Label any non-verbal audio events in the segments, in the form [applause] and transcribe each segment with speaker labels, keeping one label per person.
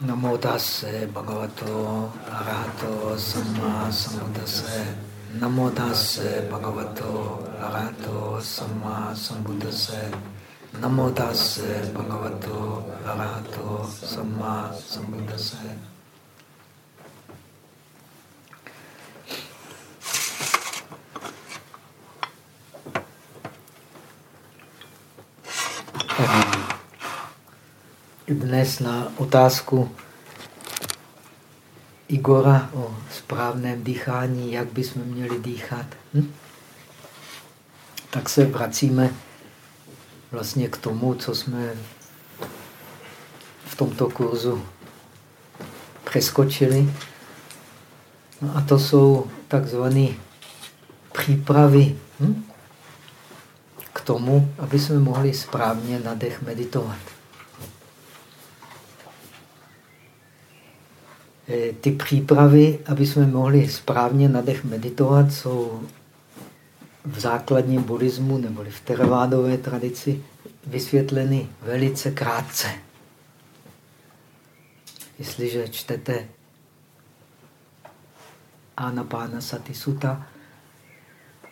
Speaker 1: Namo tase bhagavato arahato samma sambuddhase. Namo tase bhagavato arahato samma sambuddhase. Namo tase bhagavato arahato samma sambuddhase. Dnes na otázku Igora o správném dýchání, jak bychom měli dýchat, hm? tak se vracíme vlastně k tomu, co jsme v tomto kurzu přeskočili. No a to jsou takzvané přípravy hm? k tomu, aby jsme mohli správně na dech meditovat. Ty přípravy, aby jsme mohli správně na dech meditovat, jsou v základním buddhismu nebo v teravádové tradici vysvětleny velice krátce. Jestliže čtete Anapána Sati Sutta,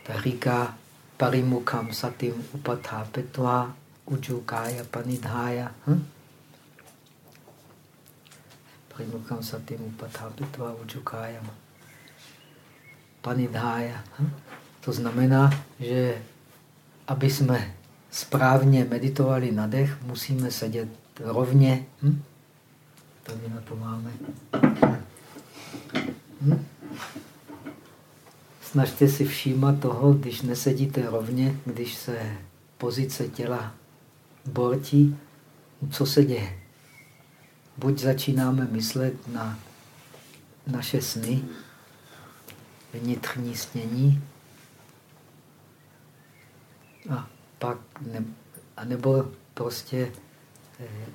Speaker 1: ta říká Parimukam Satim Upathápetva Ujukája Panidhája. Hm? Primukam satim upatapitva ujukáyam. Panidhája. Hm? To znamená, že aby jsme správně meditovali na dech, musíme sedět rovně. Hm? Tady na to máme. Hm? Snažte si všímat toho, když nesedíte rovně, když se pozice těla bortí, co se děje buď začínáme myslet na naše sny, vnitřní snění, a pak ne, a nebo prostě eh,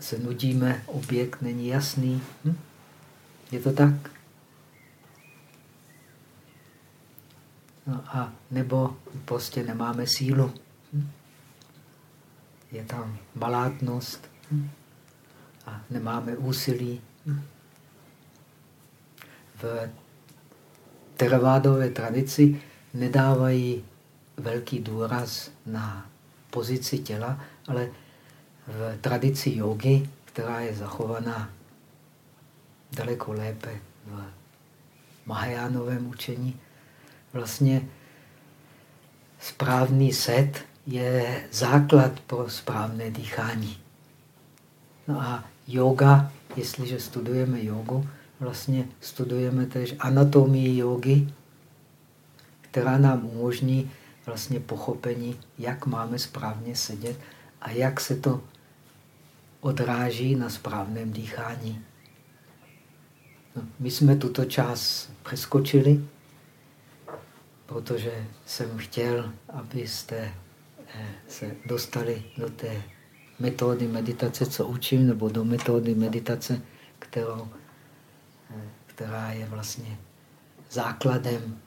Speaker 1: se nudíme, objekt není jasný. Hm? Je to tak? No a nebo prostě nemáme sílu. Hm? Je tam malátnost. Hm? A nemáme úsilí. V teravádové tradici nedávají velký důraz na pozici těla, ale v tradici jogy, která je zachovaná daleko lépe v Mahajánovém učení, vlastně správný set je základ pro správné dýchání. No a yoga, jestliže studujeme jogu, vlastně studujeme tež anatomii jogy, která nám umožní vlastně pochopení, jak máme správně sedět a jak se to odráží na správném dýchání. No, my jsme tuto část přeskočili, protože jsem chtěl, abyste eh, se dostali do té metody meditace, co učím, nebo do metody meditace, kterou, eh, která je vlastně základem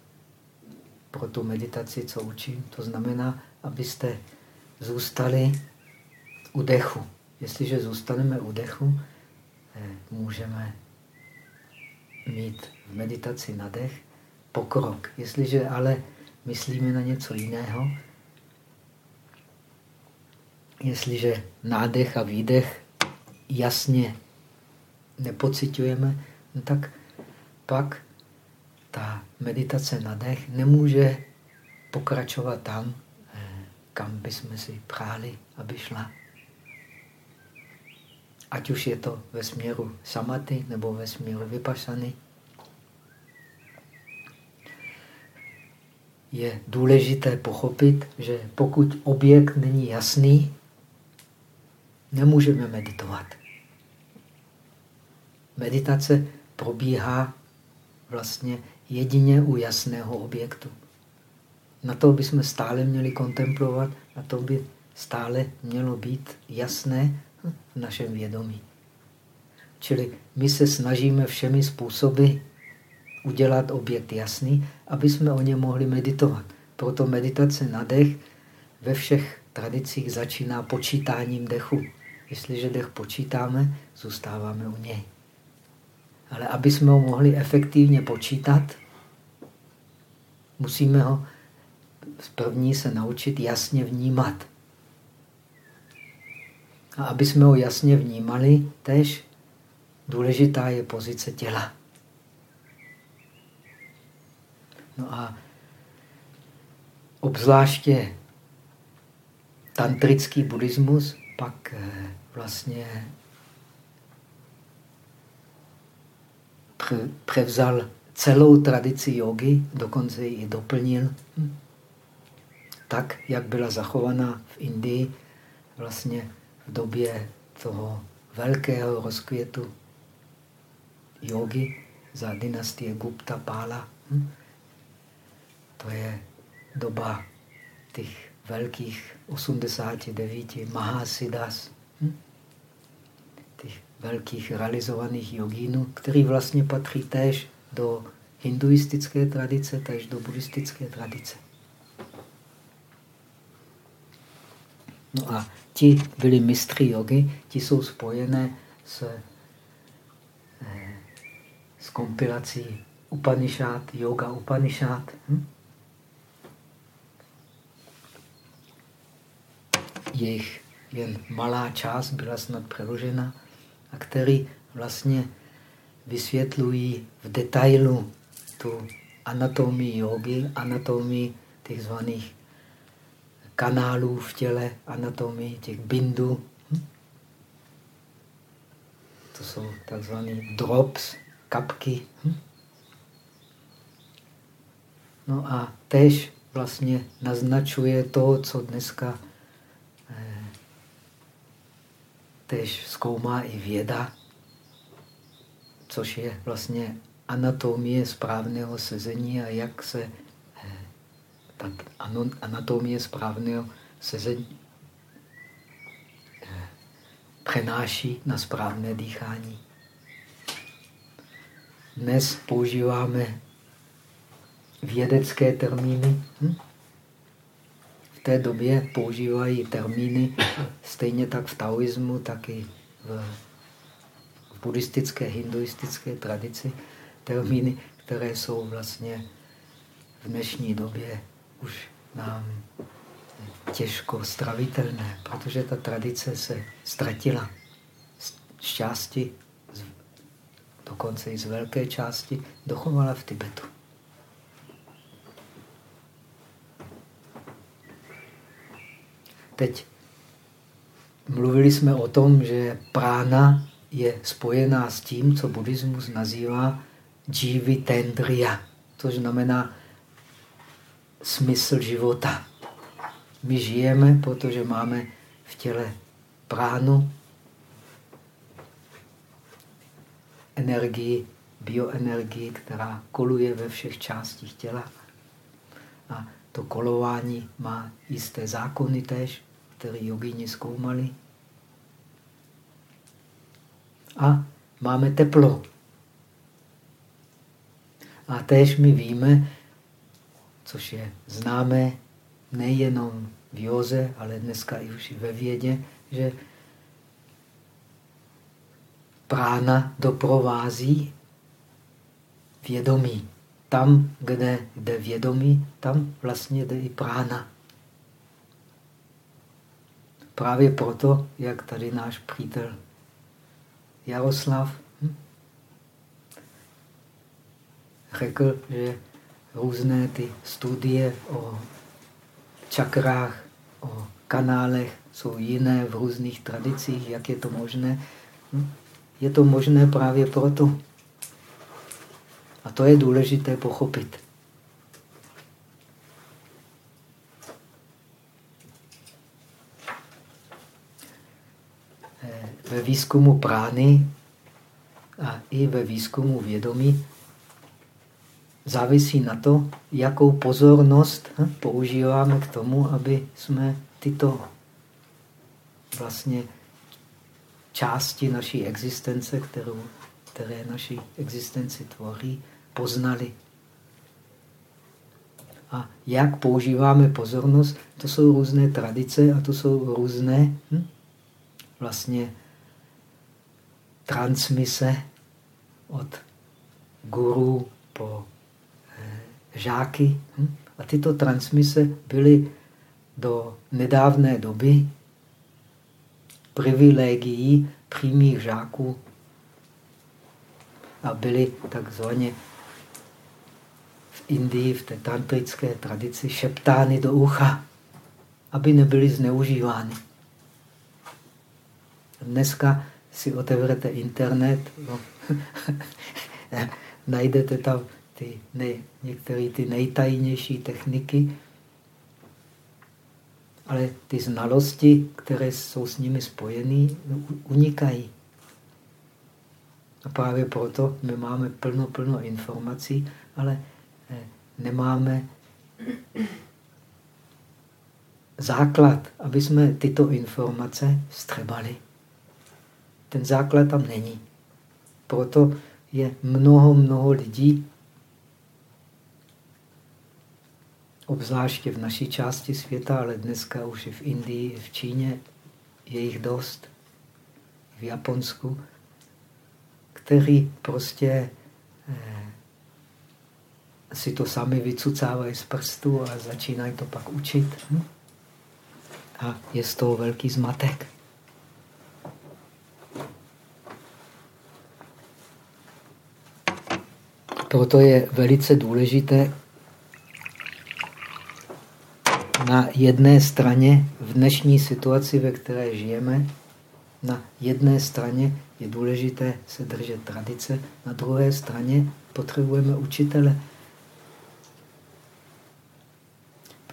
Speaker 1: pro tu meditaci, co učím. To znamená, abyste zůstali u dechu. Jestliže zůstaneme u dechu, eh, můžeme mít v meditaci na dech pokrok. Jestliže ale myslíme na něco jiného, jestliže nádech a výdech jasně nepocitujeme, no tak pak ta meditace na dech nemůže pokračovat tam, eh, kam bychom si přáli, aby šla. Ať už je to ve směru samaty nebo ve směru vypašany. Je důležité pochopit, že pokud objekt není jasný, nemůžeme meditovat. Meditace probíhá vlastně jedině u jasného objektu. Na to bychom stále měli kontemplovat, na to by stále mělo být jasné v našem vědomí. Čili my se snažíme všemi způsoby udělat objekt jasný, aby jsme o něm mohli meditovat. Proto meditace na dech ve všech tradicích začíná počítáním dechu. Jestliže dech počítáme, zůstáváme u něj. Ale aby jsme ho mohli efektivně počítat, musíme ho první se naučit jasně vnímat. A aby jsme ho jasně vnímali, tež důležitá je pozice těla. No a obzvláště tantrický buddhismus pak eh, vlastně převzal celou tradici jogy, dokonce ji doplnil hm, tak, jak byla zachovaná v Indii vlastně v době toho velkého rozkvětu jogy za dynastie Gupta Pála. Hm? To je doba těch velkých 89 Mahasiddhas, velkých realizovaných jogínů, který vlastně patří též do hinduistické tradice, též do buddhistické tradice. No a ti byli mistři jogy, ti jsou spojené s, eh, s kompilací Upanishad, Yoga Upanishad. Hm? Jejich jen malá část byla snad přeložena a který vlastně vysvětlují v detailu tu anatomii jogy, anatomii těch zvaných kanálů v těle, anatomii těch bindů. Hm? To jsou takzvané drops, kapky. Hm? No a tež vlastně naznačuje to, co dneska eh, tež zkoumá i věda, což je vlastně anatomie správného sezení a jak se ta anatomie správného sezení eh, přenáší na správné dýchání. Dnes používáme vědecké termíny. Hm? Té době používají termíny stejně tak v taoismu, tak i v, v buddhistické, hinduistické tradici termíny, které jsou vlastně v dnešní době už nám těžko stravitelné, protože ta tradice se ztratila z části, dokonce i z velké části, dochovala v Tibetu. Teď mluvili jsme o tom, že prána je spojená s tím, co buddhismus nazývá jivi tendriya, což znamená smysl života. My žijeme, protože máme v těle pránu, energii, bioenergii, která koluje ve všech částích těla. To kolování má jisté zákony tež, které jogini zkoumali. A máme teplo. A též my víme, což je známé nejenom v józe, ale dneska i už ve vědě, že prána doprovází vědomí. Tam, kde jde vědomí, tam vlastně jde i prána. Právě proto, jak tady náš přítel Jaroslav hm, řekl, že různé ty studie o čakrách, o kanálech jsou jiné v různých tradicích. Jak je to možné? Hm? Je to možné právě proto. A to je důležité pochopit. Eh, ve výzkumu prány a i ve výzkumu vědomí závisí na to, jakou pozornost hm, používáme k tomu, aby jsme tyto vlastně části naší existence, kterou, které naší existenci tvoří, poznali. A jak používáme pozornost, to jsou různé tradice a to jsou různé hm, vlastně transmise od guru po eh, žáky. Hm? A tyto transmise byly do nedávné doby privilegií přímých žáků a byly takzvaně Indii, v té tantrické tradici, šeptány do ucha, aby nebyly zneužívány. Dneska si otevřete internet, no, [laughs] najdete tam ty nej, některé ty nejtajnější techniky, ale ty znalosti, které jsou s nimi spojené, unikají. A právě proto my máme plno, plno informací, ale nemáme základ, aby jsme tyto informace střebali. Ten základ tam není. Proto je mnoho, mnoho lidí, obzvláště v naší části světa, ale dneska už i v Indii, v Číně, je jich dost, v Japonsku, který prostě eh, si to sami vycucávají z prstu a začínají to pak učit. Hm? A je z toho velký zmatek. Proto je velice důležité na jedné straně v dnešní situaci, ve které žijeme, na jedné straně je důležité se držet tradice, na druhé straně potřebujeme učitele.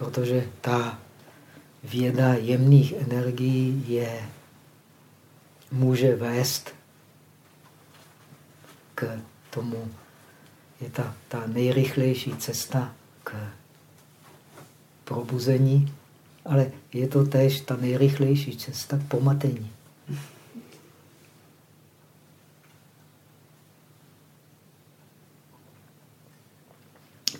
Speaker 1: Protože ta věda jemných energií je, může vést k tomu, je ta, ta nejrychlejší cesta k probuzení, ale je to též ta nejrychlejší cesta k pomatení.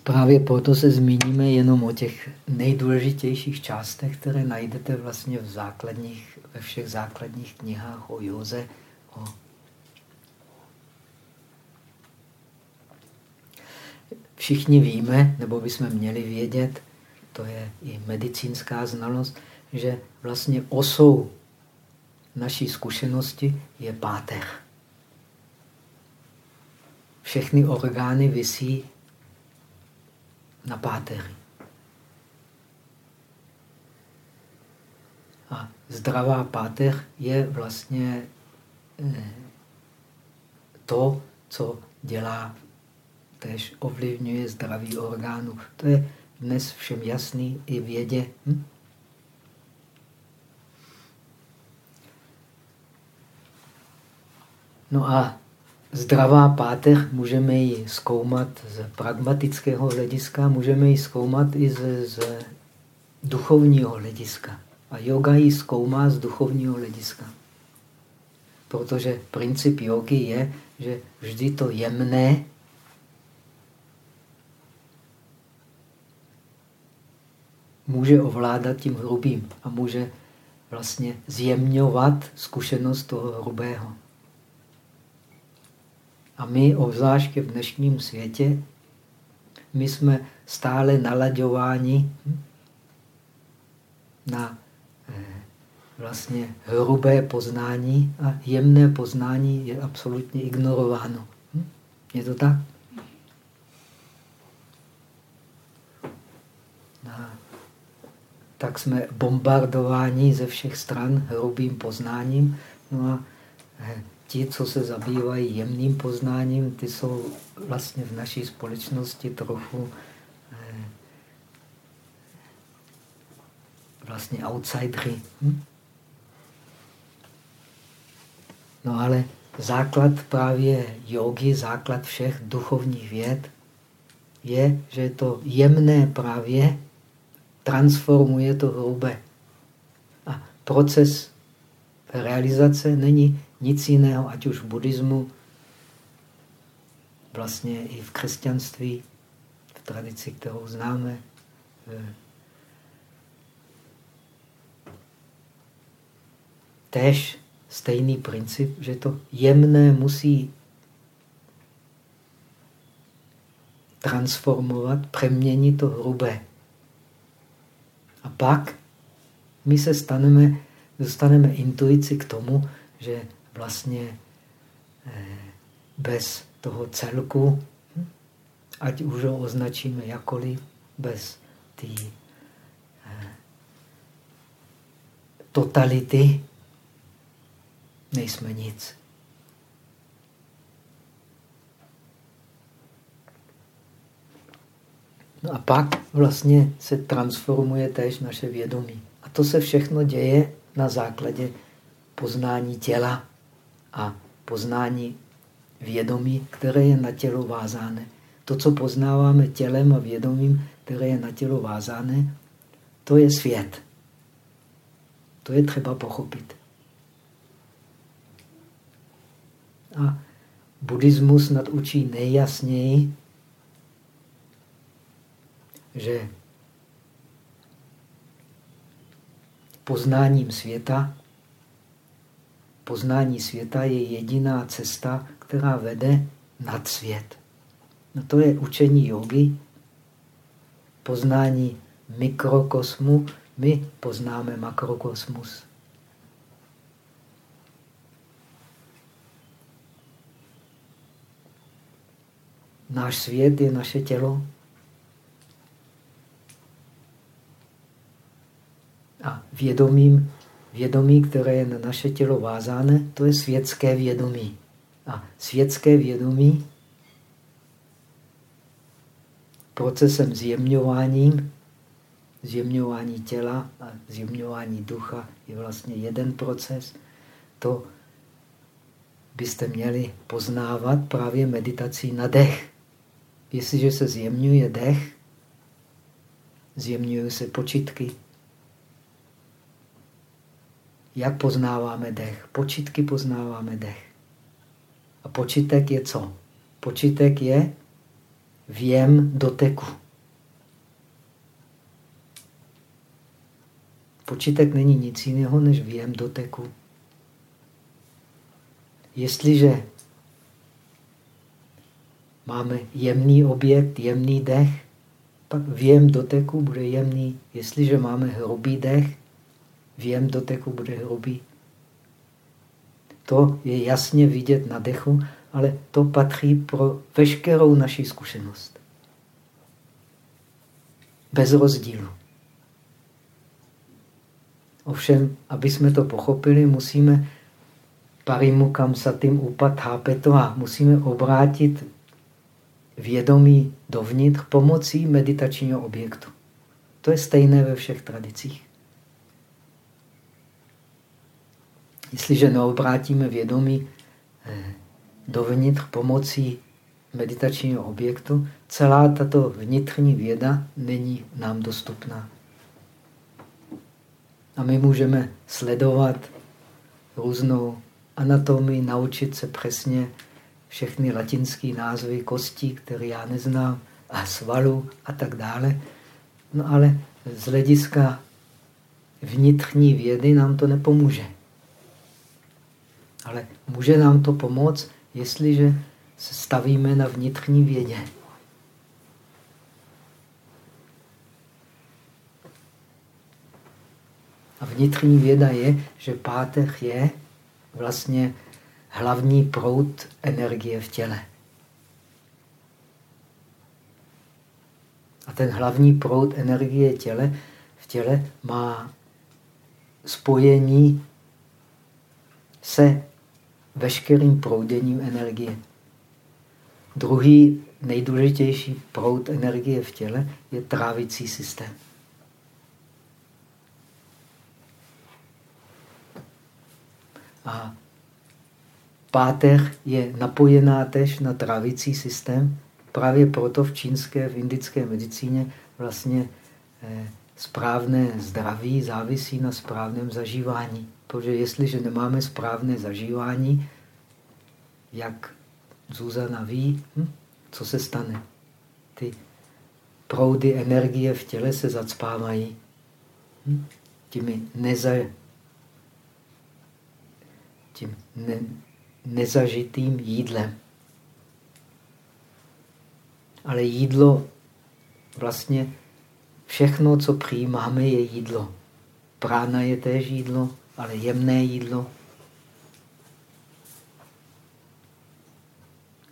Speaker 1: Právě proto se zmíníme jenom o těch nejdůležitějších částech, které najdete vlastně v základních, ve všech základních knihách o józe, o Všichni víme, nebo bychom měli vědět, to je i medicínská znalost, že vlastně osou naší zkušenosti je páteř. Všechny orgány visí na páteři. A zdravá páteř je vlastně eh, to, co dělá, tež ovlivňuje zdraví orgánu. To je dnes všem jasný i vědě. Hm? No a zdravá páteř můžeme ji zkoumat z pragmatického hlediska, můžeme ji zkoumat i z, z duchovního hlediska. A yoga ji zkoumá z duchovního hlediska. Protože princip jogy je, že vždy to jemné může ovládat tím hrubým a může vlastně zjemňovat zkušenost toho hrubého. A my, obzvláště v dnešním světě, my jsme stále nalaďováni na eh, vlastně hrubé poznání a jemné poznání je absolutně ignorováno. Hm? Je to tak? tak jsme bombardováni ze všech stran hrubým poznáním. No a eh, ti, co se zabývají jemným poznáním, ty jsou vlastně v naší společnosti trochu eh, vlastně outsidery. Hm? No ale základ právě jogy, základ všech duchovních věd je, že to jemné právě transformuje to hrubé. A proces realizace není nic jiného, ať už v buddhismu, vlastně i v křesťanství, v tradici, kterou známe. Tež stejný princip, že to jemné musí transformovat, přeměnit to hrubé. A pak my se staneme, dostaneme intuici k tomu, že vlastně eh, bez toho celku, hm, ať už ho označíme jakoliv, bez té eh, totality, nejsme nic. No a pak vlastně se transformuje též naše vědomí. A to se všechno děje na základě poznání těla a poznání vědomí, které je na tělo vázáné. To, co poznáváme tělem a vědomím, které je na tělo vázáné, to je svět. To je třeba pochopit. A buddhismus nadučí nejjasněji, že poznáním světa, poznání světa je jediná cesta, která vede nad svět. No to je učení jogy, poznání mikrokosmu, my poznáme makrokosmus. Náš svět je naše tělo. A vědomím, vědomí, které je na naše tělo vázáné, to je světské vědomí. A světské vědomí procesem zjemňováním, zjemňování těla a zjemňování ducha je vlastně jeden proces. To byste měli poznávat právě meditací na dech. Jestliže se zjemňuje dech, zjemňují se počitky. Jak poznáváme dech? Počitky poznáváme dech. A počitek je co? Počitek je věm doteku. Počitek není nic jiného než věm doteku. Jestliže máme jemný objekt, jemný dech, pak věm doteku bude jemný. Jestliže máme hrubý dech, věm doteku bude hrubý. To je jasně vidět na dechu, ale to patří pro veškerou naši zkušenost. Bez rozdílu. Ovšem, aby jsme to pochopili, musíme parimukam satim upat a musíme obrátit vědomí dovnitř pomocí meditačního objektu. To je stejné ve všech tradicích. Jestliže neobrátíme vědomí eh, dovnitř pomocí meditačního objektu, celá tato vnitřní věda není nám dostupná. A my můžeme sledovat různou anatomii, naučit se přesně všechny latinské názvy kostí, které já neznám, a svalu a tak dále. No ale z hlediska vnitřní vědy nám to nepomůže. Ale může nám to pomoct, jestliže se stavíme na vnitřní vědě. A vnitřní věda je, že pátech je vlastně hlavní proud energie v těle. A ten hlavní proud energie těle, v těle má spojení se veškerým prouděním energie. Druhý nejdůležitější proud energie v těle je trávicí systém. A páteř je napojená tež na trávicí systém. Právě proto v čínské, v indické medicíně vlastně eh, správné zdraví závisí na správném zažívání. Protože jestliže nemáme správné zažívání, jak Zuzana ví, hm, co se stane. Ty proudy energie v těle se zacpávají. Hm, těmi neza, tím ne, nezažitým jídlem. Ale jídlo, vlastně všechno, co přijímáme, je jídlo. Prána je též jídlo, ale jemné jídlo.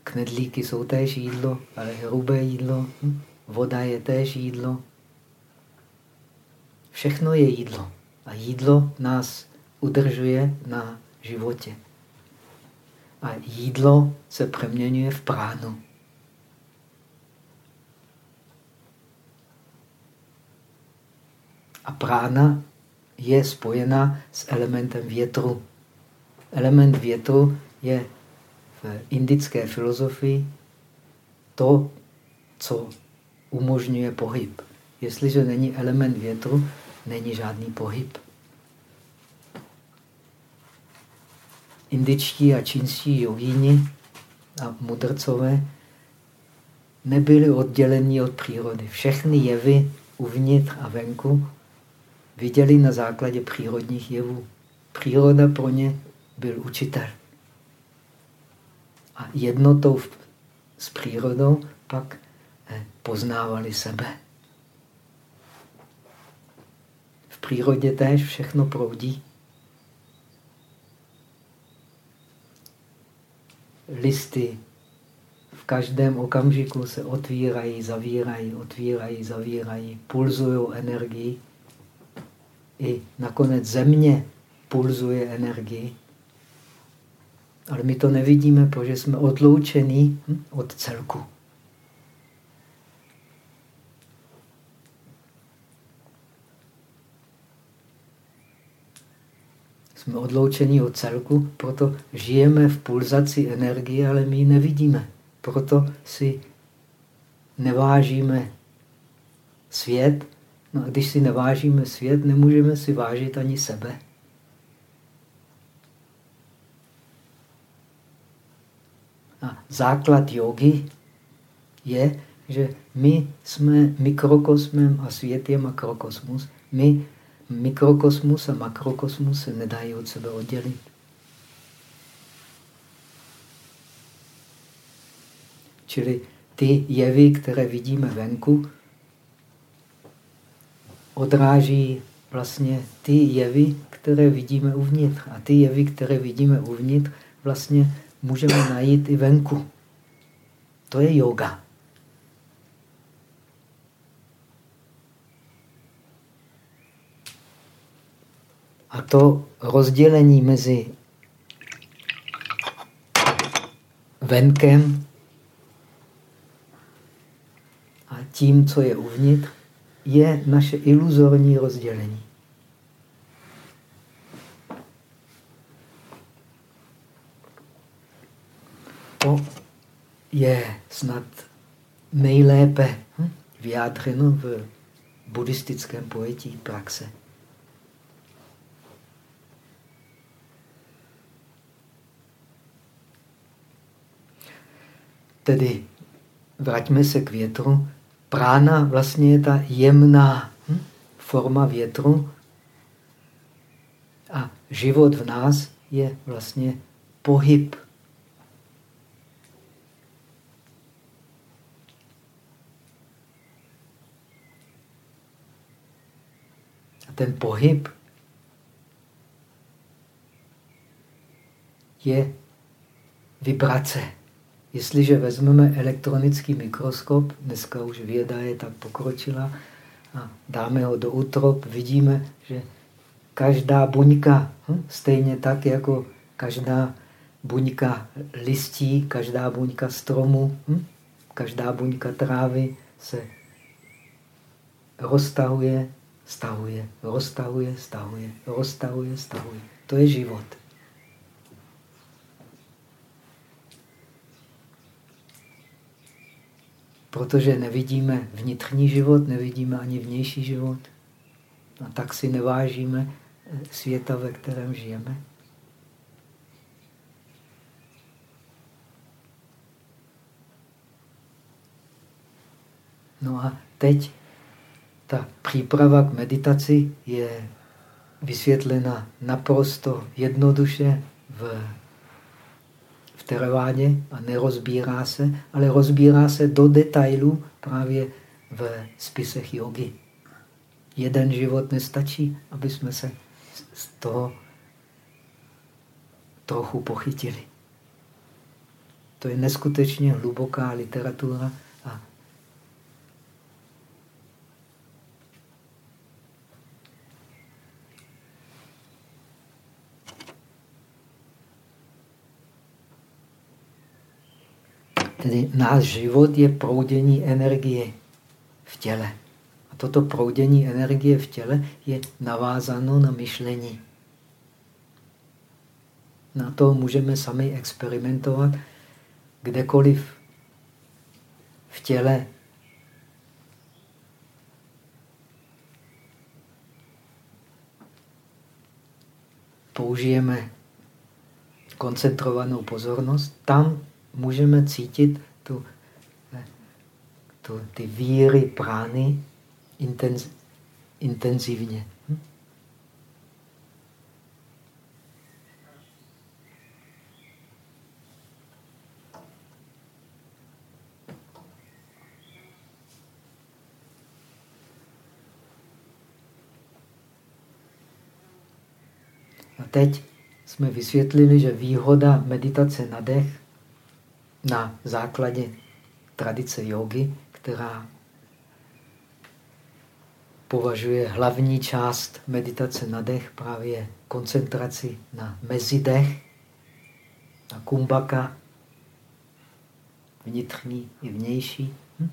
Speaker 1: Knedlíky jsou též jídlo, ale hrubé jídlo. Hm? Voda je též jídlo. Všechno je jídlo. A jídlo nás udržuje na životě. A jídlo se přeměňuje v pránu. A prána je spojena s elementem větru. Element větru je v indické filozofii to, co umožňuje pohyb. Jestliže není element větru, není žádný pohyb. Indičtí a čínští jogíni a mudrcové nebyli odděleni od přírody. Všechny jevy uvnitř a venku viděli na základě přírodních jevů. Příroda pro ně byl učitel. A jednotou s přírodou pak eh, poznávali sebe. V přírodě též všechno proudí. Listy v každém okamžiku se otvírají, zavírají, otvírají, zavírají, pulzují energii i nakonec země pulzuje energii. Ale my to nevidíme, protože jsme odloučení hm, od celku. Jsme odloučení od celku, proto žijeme v pulzaci energie, ale my ji nevidíme. Proto si nevážíme svět, No a když si nevážíme svět, nemůžeme si vážit ani sebe. A základ jogy je, že my jsme mikrokosmem a svět je makrokosmus. My mikrokosmus a makrokosmus se nedají od sebe oddělit. Čili ty jevy, které vidíme venku, odráží vlastně ty jevy, které vidíme uvnitř. A ty jevy, které vidíme uvnitř, vlastně můžeme najít i venku. To je yoga. A to rozdělení mezi venkem a tím, co je uvnitř, je naše iluzorní rozdělení. To je snad nejlépe hm, vyjádřeno v buddhistickém pojetí praxe. Tedy vraťme se k větru. Prána vlastně je ta jemná hm, forma větru a život v nás je vlastně pohyb. A ten pohyb je vibrace. Jestliže vezmeme elektronický mikroskop, dneska už věda je tak pokročila, a dáme ho do útrop, vidíme, že každá buňka, hm, stejně tak jako každá buňka listí, každá buňka stromu, hm, každá buňka trávy se roztahuje, stahuje, roztahuje, stahuje, roztahuje, stahuje. To je život. Protože nevidíme vnitřní život, nevidíme ani vnější život. A tak si nevážíme eh, světa, ve kterém žijeme. No a teď ta příprava k meditaci je vysvětlena naprosto jednoduše v, v teravádě a nerozbírá se, ale rozbírá se do detailu právě v spisech jogy. Jeden život nestačí, aby jsme se z toho trochu pochytili. To je neskutečně hluboká literatura Tedy náš život je proudění energie v těle. A toto proudění energie v těle je navázáno na myšlení. Na to můžeme sami experimentovat kdekoliv v těle. Použijeme koncentrovanou pozornost, tam můžeme cítit tu, tu, ty víry prány intenz, intenzivně. Hm? A teď jsme vysvětlili, že výhoda meditace na dech na základě tradice jogy, která považuje hlavní část meditace na dech právě koncentraci na mezidech, na kumbaka, vnitřní i vnější. Hm?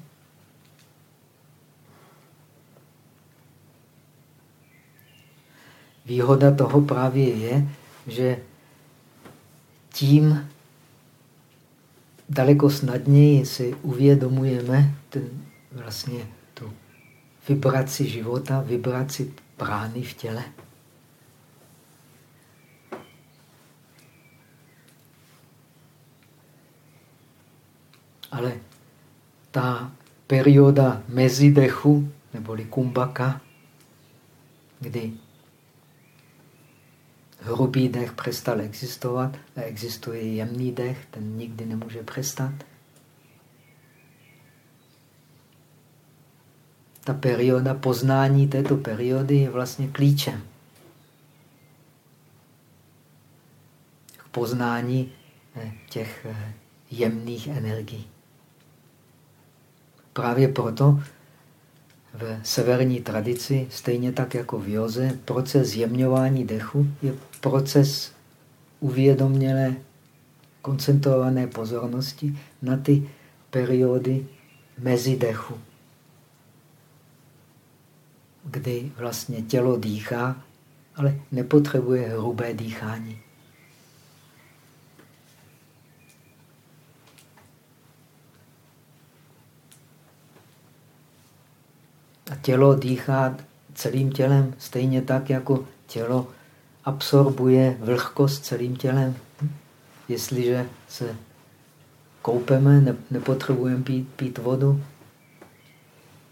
Speaker 1: Výhoda toho právě je, že tím daleko snadněji si uvědomujeme ten, vlastně tu vibraci života, vibraci prány v těle. Ale ta perioda mezidechu, neboli kumbaka, kdy hrubý dech přestal existovat a existuje jemný dech, ten nikdy nemůže přestat. Ta perioda poznání této periody je vlastně klíčem k poznání eh, těch eh, jemných energií. Právě proto v severní tradici, stejně tak jako v joze, proces zjemňování dechu je proces uvědomělé, koncentrované pozornosti na ty periody mezi dechu, kdy vlastně tělo dýchá, ale nepotřebuje hrubé dýchání. A tělo dýchá celým tělem, stejně tak, jako tělo absorbuje vlhkost celým tělem. Jestliže se koupeme, ne, nepotřebujeme pít, pít vodu,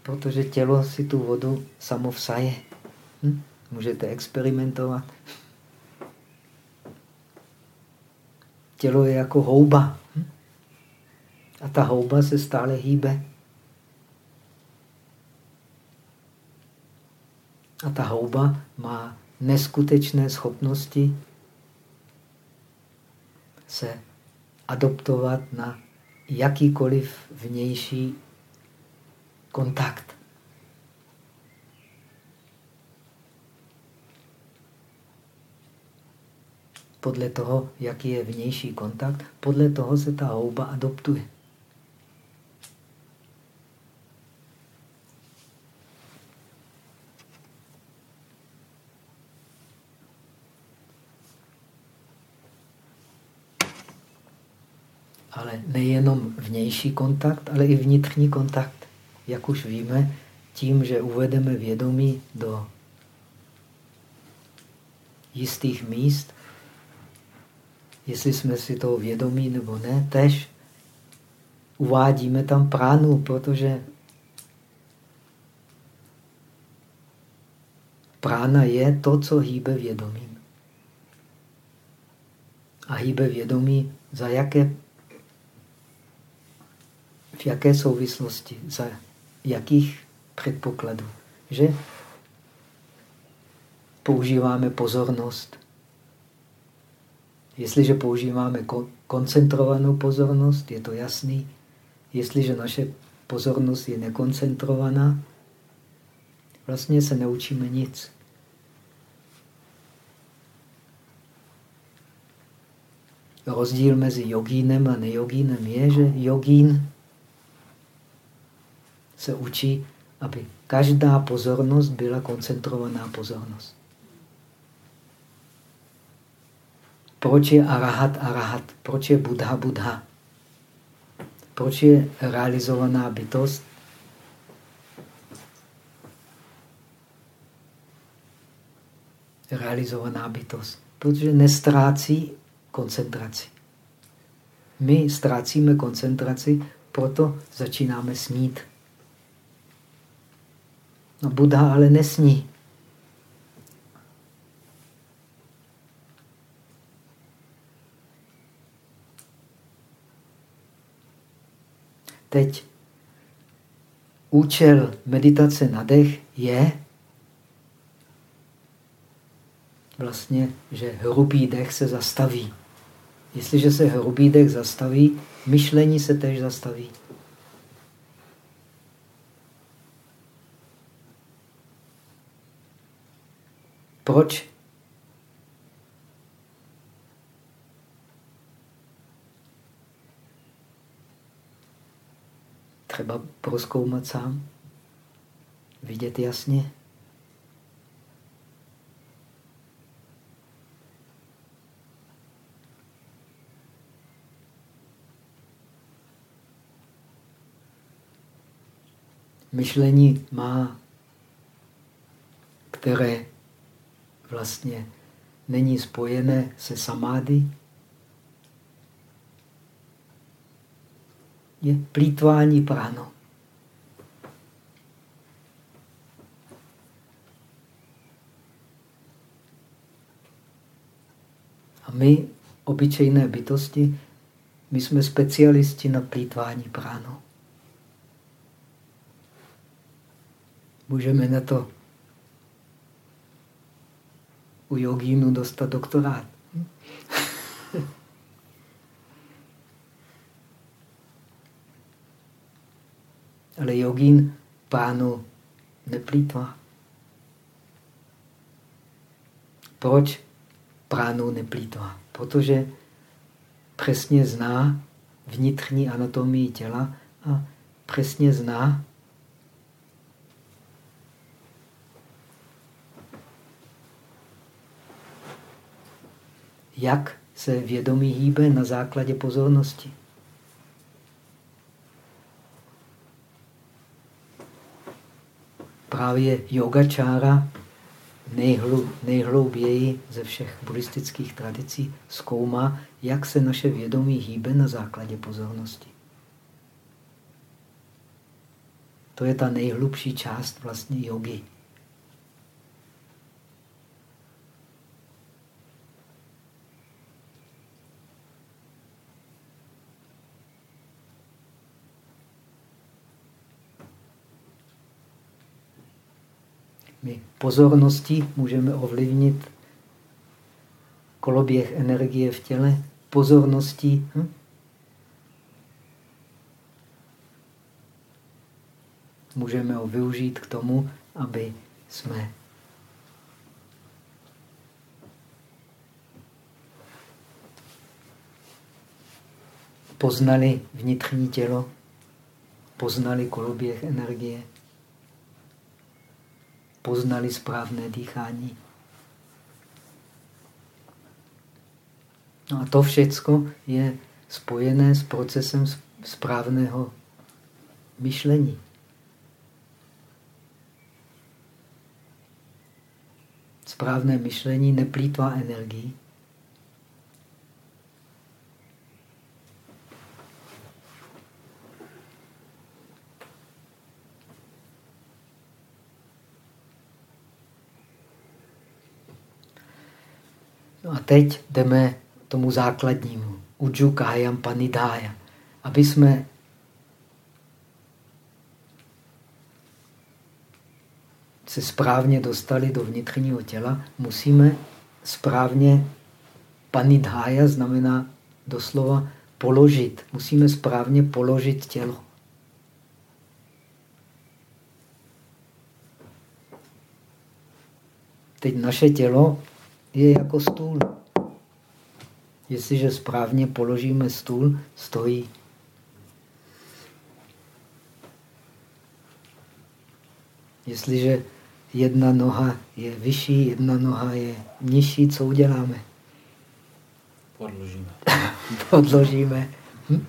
Speaker 1: protože tělo si tu vodu samo vsaje. Hm? Můžete experimentovat. Tělo je jako houba. Hm? A ta houba se stále hýbe. A ta houba má neskutečné schopnosti se adoptovat na jakýkoliv vnější kontakt. Podle toho, jaký je vnější kontakt, podle toho se ta houba adoptuje. Nejenom vnější kontakt, ale i vnitřní kontakt. Jak už víme, tím, že uvedeme vědomí do jistých míst, jestli jsme si toho vědomí nebo ne, tež uvádíme tam pránu, protože prána je to, co hýbe vědomím. a hýbe vědomí za jaké, v jaké souvislosti, za jakých předpokladů. Že používáme pozornost. Jestliže používáme koncentrovanou pozornost, je to jasný. Jestliže naše pozornost je nekoncentrovaná, vlastně se neučíme nic. Rozdíl mezi jogínem a nejogínem je, že jogín se učí, aby každá pozornost byla koncentrovaná pozornost. Proč je arahat arahat? Proč je buddha buddha? Proč je realizovaná bytost? Realizovaná bytost. Protože nestrácí koncentraci. My ztrácíme koncentraci, proto začínáme snít. No Buddha ale nesní. Teď účel meditace na dech je vlastně, že hrubý dech se zastaví. Jestliže se hrubý dech zastaví, myšlení se tež zastaví. Proč? Třeba proskoumat sám, vidět jasně. myšlení má, které vlastně není spojené se samády, je plítvání práno. A my, obyčejné bytosti, my jsme specialisti na plítvání práno. Můžeme na to u jogínu dostat doktorát. [laughs] Ale jogín pánu neplýtvá. Proč pránu neplýtvá? Protože přesně zná vnitřní anatomii těla a přesně zná jak se vědomí hýbe na základě pozornosti. Právě yogačára nejhlub, nejhlouběji ze všech buddhistických tradicí zkoumá, jak se naše vědomí hýbe na základě pozornosti. To je ta nejhlubší část vlastně jogy. Pozorností můžeme ovlivnit koloběh energie v těle. Pozorností hm? můžeme ho využít k tomu, aby jsme poznali vnitřní tělo, poznali koloběh energie poznali správné dýchání. No a to všecko je spojené s procesem správného myšlení. Správné myšlení neplýtvá energii. A teď jdeme tomu základnímu. Ujukayam panidaya. Aby jsme se správně dostali do vnitřního těla, musíme správně panidhája znamená doslova položit. Musíme správně položit tělo. Teď naše tělo je jako stůl. Jestliže správně položíme stůl, stojí. Jestliže jedna noha je vyšší, jedna noha je nižší, co uděláme?
Speaker 2: Podložíme. [laughs]
Speaker 1: Podložíme. Hm?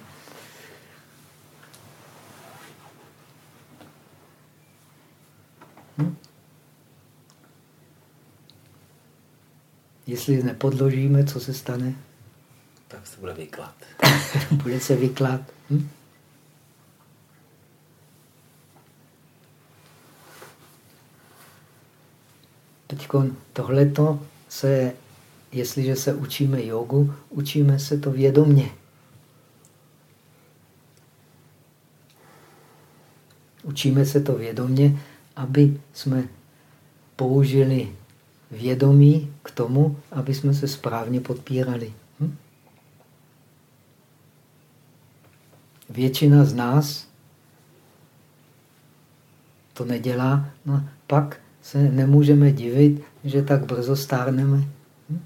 Speaker 1: Hm? Jestli nepodložíme, co se stane?
Speaker 2: Tak se bude vyklad. [laughs]
Speaker 1: bude se vyklad. Hm? Teď tohleto se, jestliže se učíme jogu, učíme se to vědomně. Učíme se to vědomně, aby jsme použili vědomí k tomu, aby jsme se správně podpírali. Hm? Většina z nás to nedělá, no pak se nemůžeme divit, že tak brzo stárneme. Hm?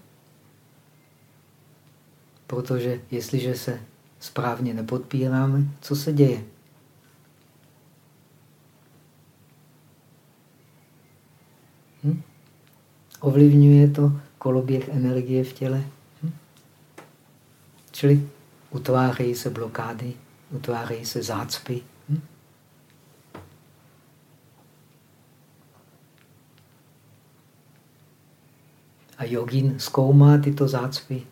Speaker 1: Protože jestliže se správně nepodpíráme, co se děje? Hm? Ovlivňuje to koloběh energie v těle. Hm? Čili utvářejí se blokády, utvářejí se zácpy. Hm? A jogín zkoumá tyto zácpy.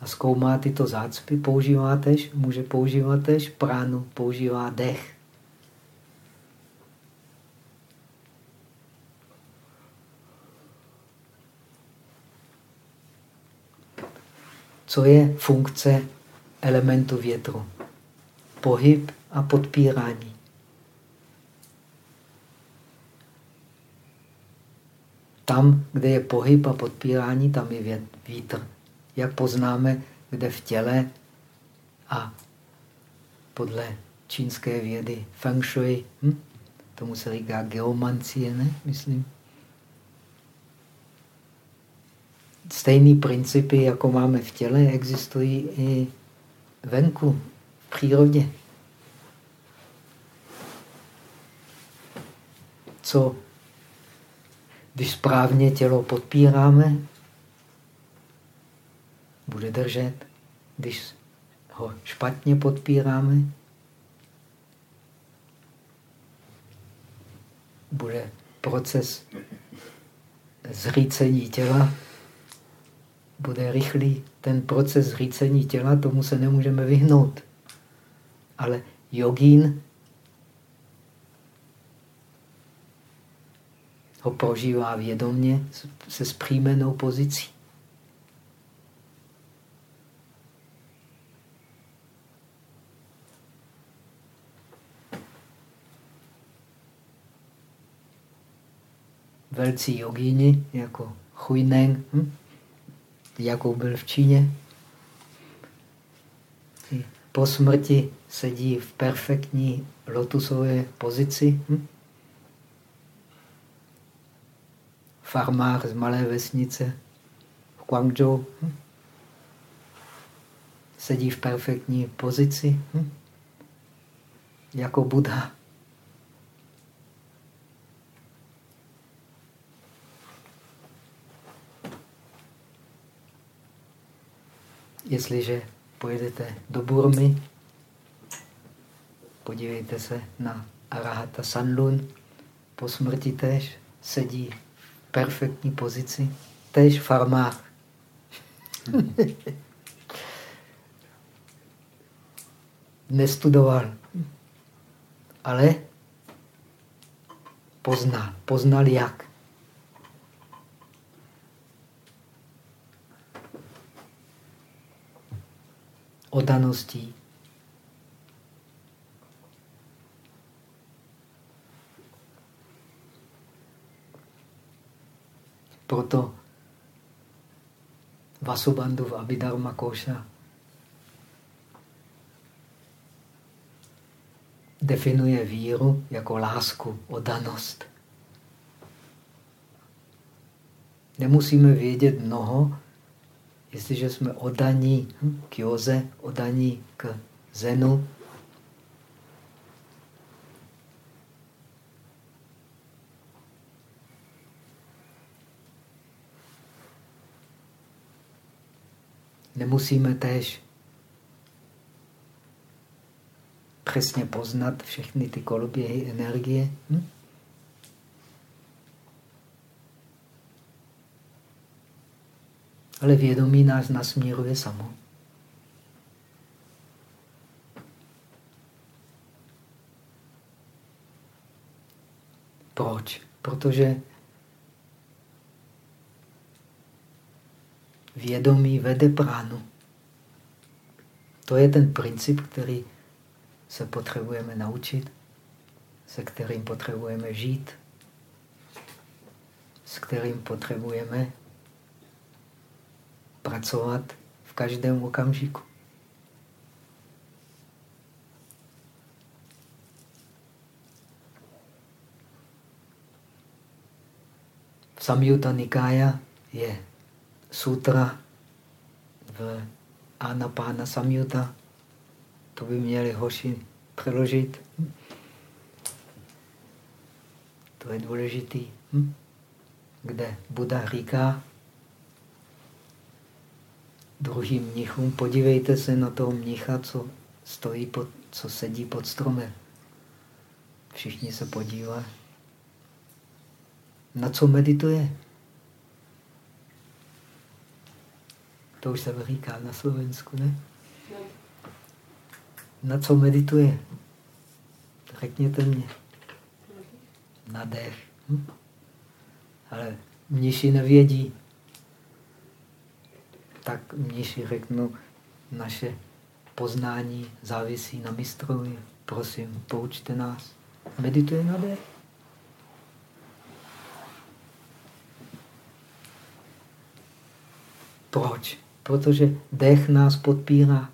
Speaker 1: A zkoumá tyto zácpy, používá tež, může používat tež pránu, používá dech. Co je funkce elementu větru? Pohyb a podpírání. Tam, kde je pohyb a podpírání, tam je vítr. Jak poznáme, kde v těle a podle čínské vědy feng shui, hm? tomu se říká geomancie, ne? Myslím. Stejné principy, jako máme v těle, existují i venku, v přírodě. Co když správně tělo podpíráme, bude držet. Když ho špatně podpíráme, bude proces zřícení těla, bude rychlý. Ten proces zřícení těla, tomu se nemůžeme vyhnout. Ale jogín ho prožívá vědomně se zpříjmenou pozicí. Velcí jogíni, jako Huineng, hm? Jakou byl v Číně, po smrti sedí v perfektní lotusové pozici. Hm? farmář z malé vesnice v Guangzhou. Hm? Sedí v perfektní pozici hm? jako Buddha. Jestliže pojedete do Burmy, podívejte se na Arahata Sanlun, po smrti tež sedí perfektní pozici. Tež farmák. [laughs] Nestudoval, ale poznal. Poznal jak. Odaností. Proto Vasubandhu v Abhidharma Koša definuje víru jako lásku, odanost. Nemusíme vědět mnoho, jestliže jsme odaní k józe, odaní k zenu, Nemusíme též přesně poznat všechny ty koloběhy energie. Hm? Ale vědomí nás nasmíruje samo. Proč? Protože vědomí vede pránu. To je ten princip, který se potřebujeme naučit, se kterým potřebujeme žít, s kterým potřebujeme pracovat v každém okamžiku. V Samyutta Nikaya je sutra v Anapána Samyutta. To by měli hoši přeložit. To je důležitý. Hm? Kde Buddha říká druhým mnichům, podívejte se na toho mnicha, co stojí, pod, co sedí pod stromem. Všichni se podívají. Na co medituje? To už se říká na Slovensku, ne? Na co medituje? Řekněte mě. Na dech. Hm? Ale mniši nevědí. Tak mniši řeknou, naše poznání závisí na mistrovi. Prosím, poučte nás. Medituje na dech. Proč? protože dech nás podpírá.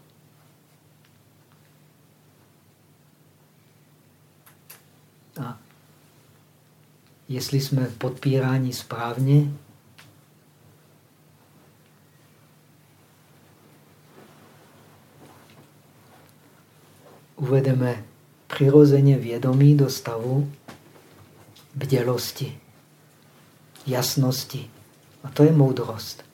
Speaker 1: A jestli jsme podpíráni správně, uvedeme přirozeně vědomí do stavu bdělosti, jasnosti. A to je moudrost.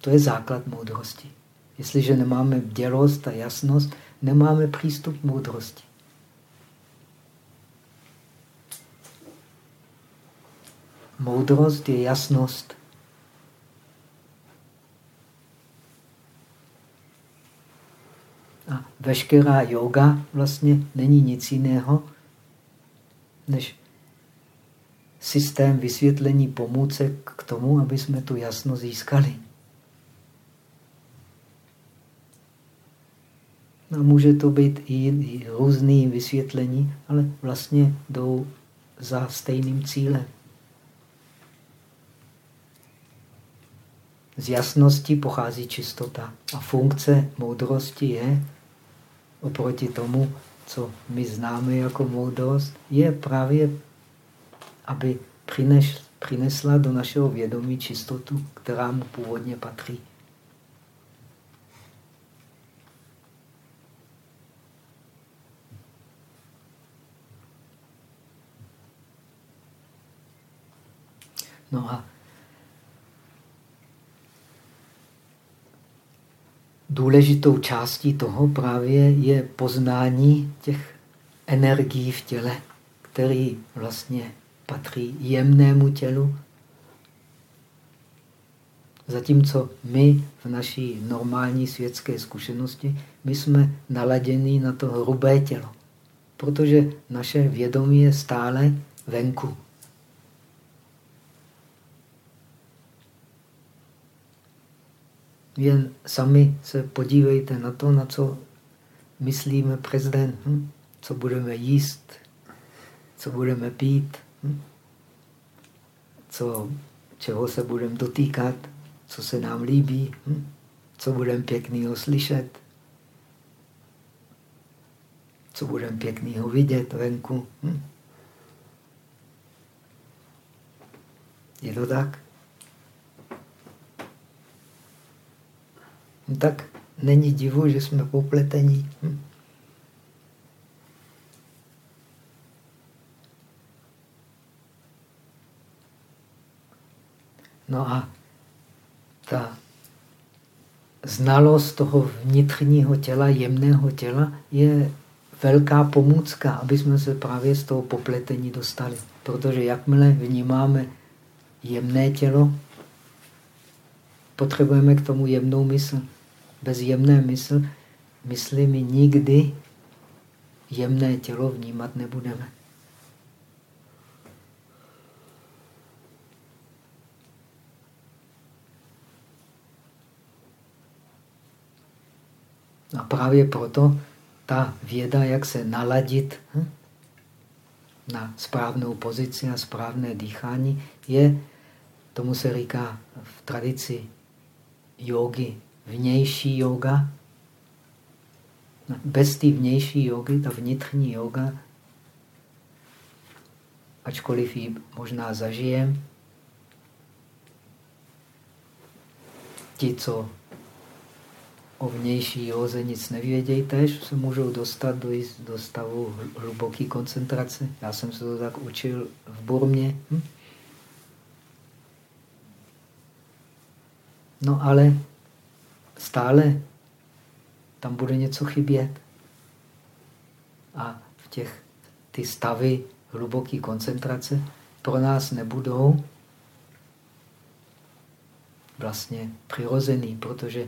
Speaker 1: To je základ moudrosti. Jestliže nemáme bdělost a jasnost, nemáme přístup k moudrosti. Moudrost je jasnost. A veškerá yoga vlastně není nic jiného, než systém vysvětlení pomůcek k tomu, aby jsme tu jasnost získali. No, může to být i různý vysvětlení, ale vlastně jdou za stejným cílem. Z jasnosti pochází čistota. A funkce moudrosti je, oproti tomu, co my známe jako moudrost, je právě, aby přinesla do našeho vědomí čistotu, která mu původně patří. No a důležitou částí toho právě je poznání těch energií v těle, který vlastně patří jemnému tělu. Zatímco my v naší normální světské zkušenosti, my jsme naladěni na to hrubé tělo, protože naše vědomí je stále venku. Jen sami se podívejte na to, na co myslíme prezident, hm? co budeme jíst, co budeme pít, hm? co, čeho se budeme dotýkat, co se nám líbí, hm? co budeme pěkného slyšet, co budeme pěkného vidět venku. Hm? Je to tak? Tak není divu, že jsme popletení. Hm? No a ta znalost toho vnitřního těla, jemného těla, je velká pomůcka, aby jsme se právě z toho popletení dostali. Protože jakmile vnímáme jemné tělo, potřebujeme k tomu jemnou mysl. Bez jemné mysl, mysli my nikdy jemné tělo vnímat nebudeme. A právě proto ta věda, jak se naladit hm, na správnou pozici a správné dýchání, je, tomu se říká v tradici jogy, vnější yoga. Bez té vnější jogy, ta vnitřní yoga, ačkoliv ji možná zažijem, ti, co o vnější józe nic nevědějí, tež se můžou dostat do, do stavu hluboké koncentrace. Já jsem se to tak učil v Burmě. Hm? No ale stále tam bude něco chybět. A v těch ty stavy hluboké koncentrace pro nás nebudou vlastně přirozený, protože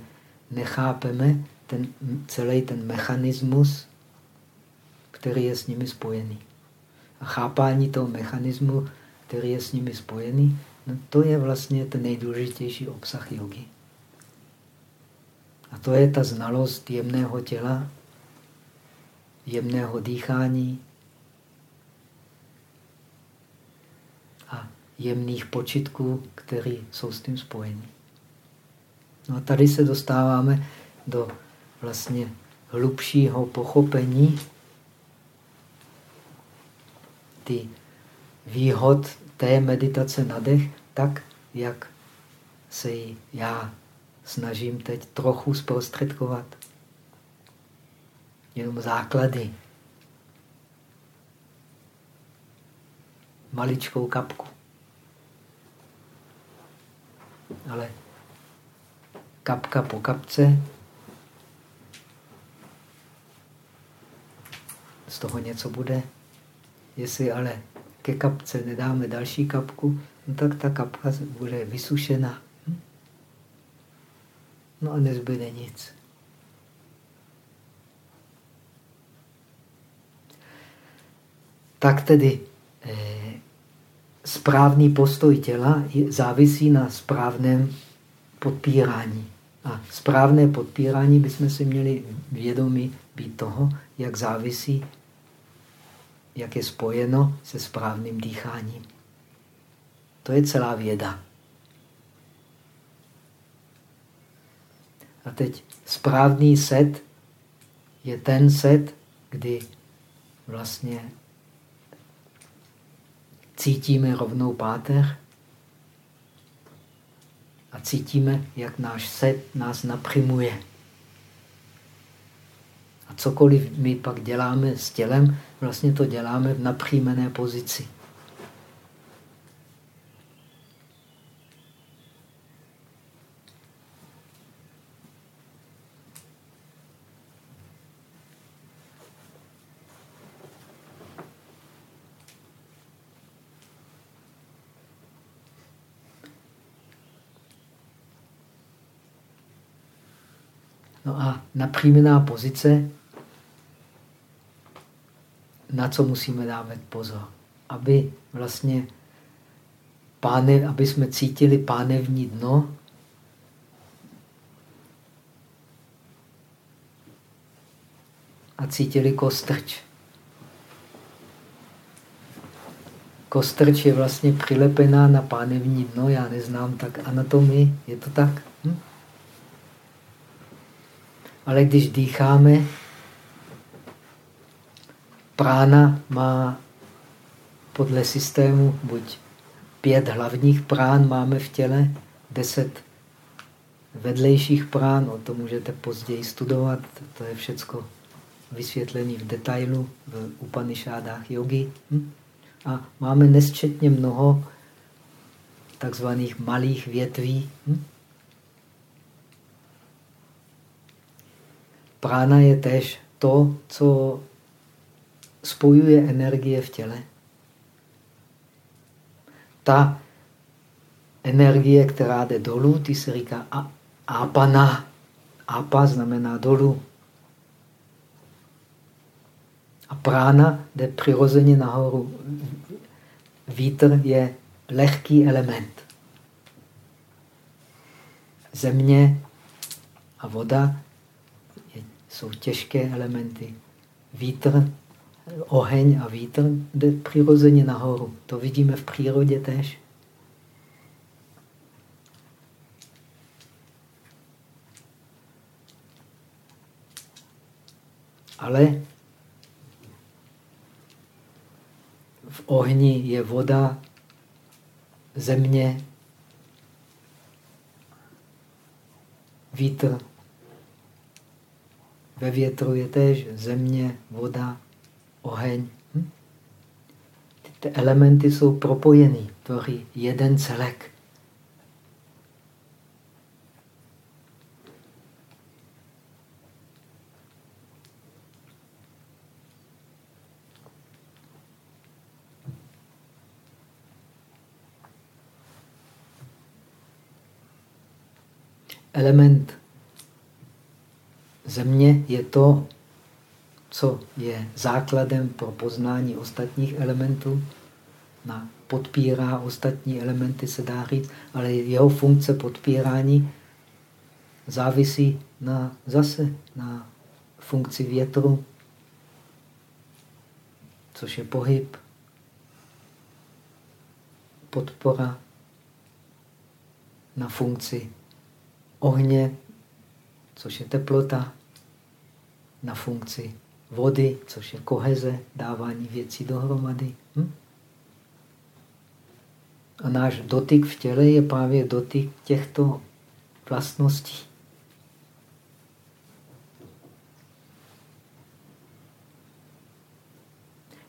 Speaker 1: nechápeme ten, celý ten mechanismus, který je s nimi spojený. A chápání toho mechanismu, který je s nimi spojený, no to je vlastně ten nejdůležitější obsah jogy. A to je ta znalost jemného těla, jemného dýchání a jemných počitků, které jsou s tím spojeny. No a tady se dostáváme do vlastně hlubšího pochopení ty výhod té meditace na dech, tak, jak se ji já snažím teď trochu zprostředkovat. Jenom základy. Maličkou kapku. Ale kapka po kapce. Z toho něco bude. Jestli ale ke kapce nedáme další kapku, no tak ta kapka bude vysušena. No a nezbyde nic. Tak tedy eh, správný postoj těla závisí na správném podpírání. A správné podpírání bychom si měli vědomi být toho, jak závisí, jak je spojeno se správným dýcháním. To je celá věda. A teď správný set je ten set, kdy vlastně cítíme rovnou páteř, a cítíme, jak náš set nás naprimuje. A cokoliv my pak děláme s tělem, vlastně to děláme v napřímené pozici. A napříjmená pozice, na co musíme dávat pozor? Aby vlastně páne, aby jsme cítili pánevní dno, a cítili kostrč. Kostrč je vlastně přilepená na pánevní dno, já neznám tak anatomii, je to tak? Ale když dýcháme, prána má podle systému buď pět hlavních prán máme v těle, deset vedlejších prán, o to můžete později studovat, to je všecko vysvětlené v detailu v Upanishádách jogy. Hm? A máme nesčetně mnoho takzvaných malých větví. Prána je tež to, co spojuje energie v těle. Ta energie, která jde dolů, ty se říká apana. Apa znamená dolů. A prána jde přirozeně nahoru. Vítr je lehký element. Země a voda jsou těžké elementy. Vítr, oheň a vítr jde přirozeně nahoru. To vidíme v přírodě tež. Ale v ohni je voda, země, vítr. Ve větru je též země, voda, oheň. Hm? Ty elementy jsou propojený, tvoří jeden celek. element země je to, co je základem pro poznání ostatních elementů. Na podpírá ostatní elementy, se dá říct, ale jeho funkce podpírání závisí na, zase na funkci větru, což je pohyb, podpora na funkci ohně, což je teplota, na funkci vody, což je koheze, dávání věcí dohromady. Hm? A náš dotyk v těle je právě dotyk těchto vlastností.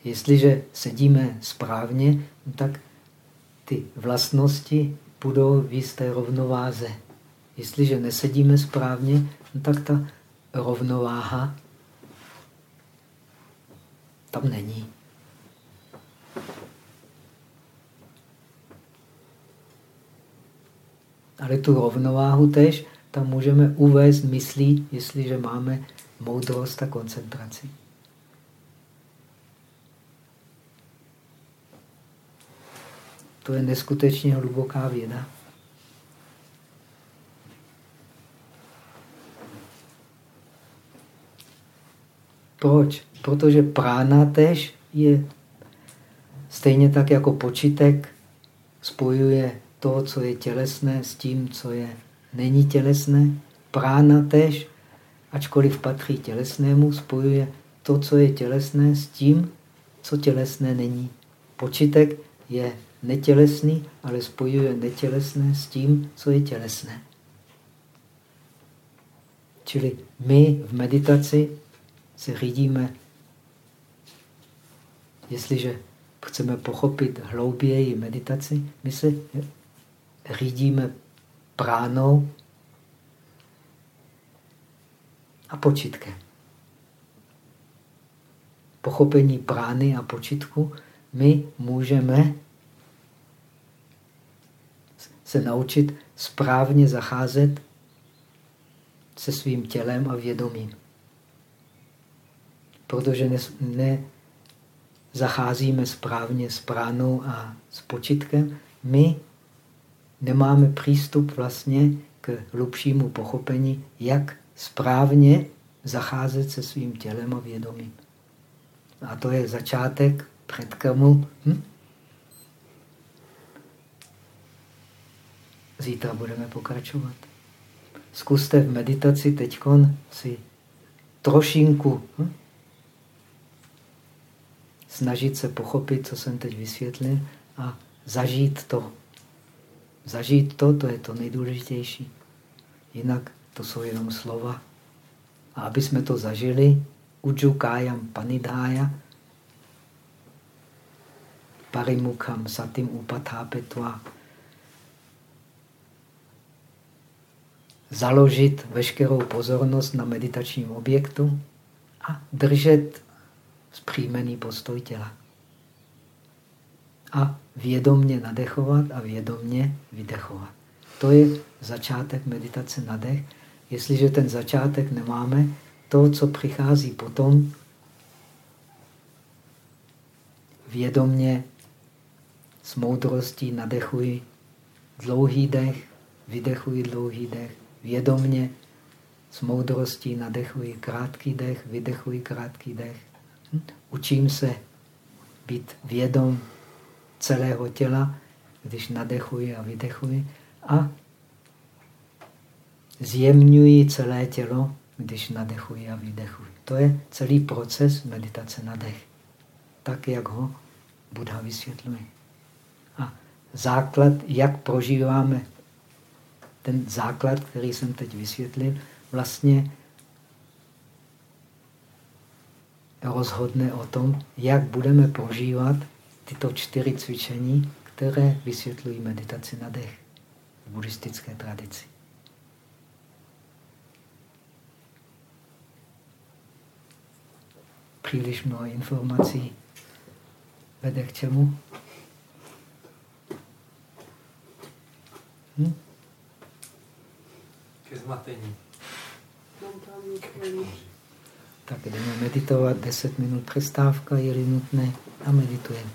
Speaker 1: Jestliže sedíme správně, tak ty vlastnosti budou v jisté rovnováze. Jestliže nesedíme správně, no tak ta rovnováha tam není. Ale tu rovnováhu tež tam můžeme uvést myslí, jestliže máme moudrost a koncentraci. To je neskutečně hluboká věda. Proč? Protože prána tež je stejně tak jako počítek spojuje to, co je tělesné, s tím, co je není tělesné. Prána tež, ačkoliv patří tělesnému, spojuje to, co je tělesné, s tím, co tělesné není. Počítek je netělesný, ale spojuje netělesné s tím, co je tělesné. Čili my v meditaci se řídíme, jestliže chceme pochopit hlouběji meditaci, my se řídíme pránou a počitkem. Pochopení prány a počitku my můžeme se naučit správně zacházet se svým tělem a vědomím protože ne, zacházíme správně s pránou a s počitkem, my nemáme přístup vlastně k hlubšímu pochopení, jak správně zacházet se svým tělem a vědomím. A to je začátek před krmu. Hm? Zítra budeme pokračovat. Zkuste v meditaci teď si trošinku hm? Snažit se pochopit, co jsem teď vysvětlil a zažít to. Zažít to, to je to nejdůležitější. Jinak to jsou jenom slova. A aby jsme to zažili, ujukájam panidhája, parimukham satim upatápetva, založit veškerou pozornost na meditačním objektu a držet zpříjmený postoj těla. A vědomně nadechovat a vědomně vydechovat. To je začátek meditace na dech. Jestliže ten začátek nemáme, to, co přichází potom, vědomně s moudrostí nadechuji dlouhý dech, vydechuji dlouhý dech, vědomně s moudrostí nadechuji krátký dech, vydechuji krátký dech. Učím se být vědom celého těla, když nadechuji a vydechuji a zjemňuji celé tělo, když nadechuji a vydechuji. To je celý proces meditace na dech. Tak, jak ho Buddha vysvětluje. A základ, jak prožíváme ten základ, který jsem teď vysvětlil, vlastně rozhodne o tom, jak budeme prožívat tyto čtyři cvičení, které vysvětlují meditaci na dech v buddhistické tradici. Příliš mnoho informací vede k čemu?
Speaker 3: Hm? Ke zmatení.
Speaker 1: Tak jdeme meditovat 10 minut přestávka, je-li nutné, a meditujeme.